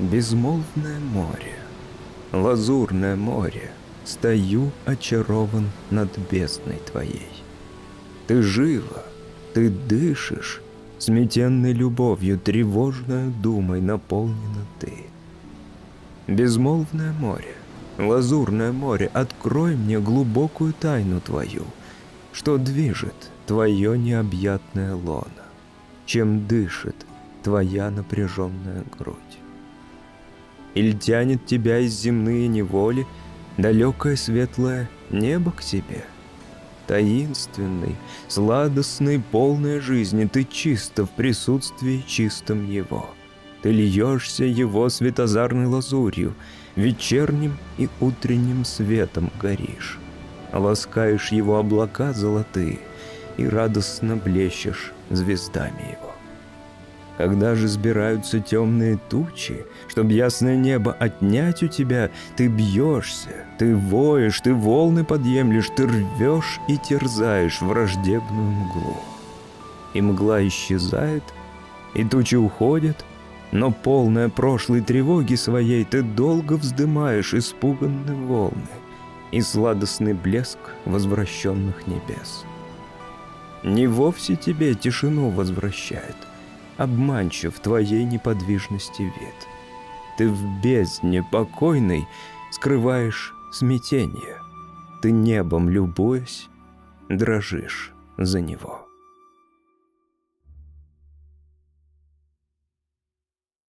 безмолвное море, лазурное море, стою очарован над бездной твоей. Ты жива, ты дышишь, сметенной любовью, тревожной думой наполнена ты. Безмолвное море, лазурное море, открой мне глубокую тайну твою, что движет твое необъятное лоно, чем дышит твоя напряженная грудь. Или тянет тебя из земные неволи далекое светлое небо к себе? Таинственный, сладостный, полной жизни, ты чисто в присутствии чистом его. Ты льешься его светозарной лазурью, вечерним и утренним светом горишь. Ласкаешь его облака золотые и радостно блещешь звездами его. Когда же сбираются темные тучи, чтоб ясное небо отнять у тебя, ты бьешься, ты воешь, ты волны подъемлешь, ты рвешь и терзаешь враждебную мглу. И мгла исчезает, и тучи уходят, но полная прошлой тревоги своей ты долго вздымаешь испуганные волны и сладостный блеск возвращенных небес. Не вовсе тебе тишину возвращает, обманчив твоей неподвижности вид. Ты в бездне покойной скрываешь смятение. Ты небом любуясь, дрожишь за него.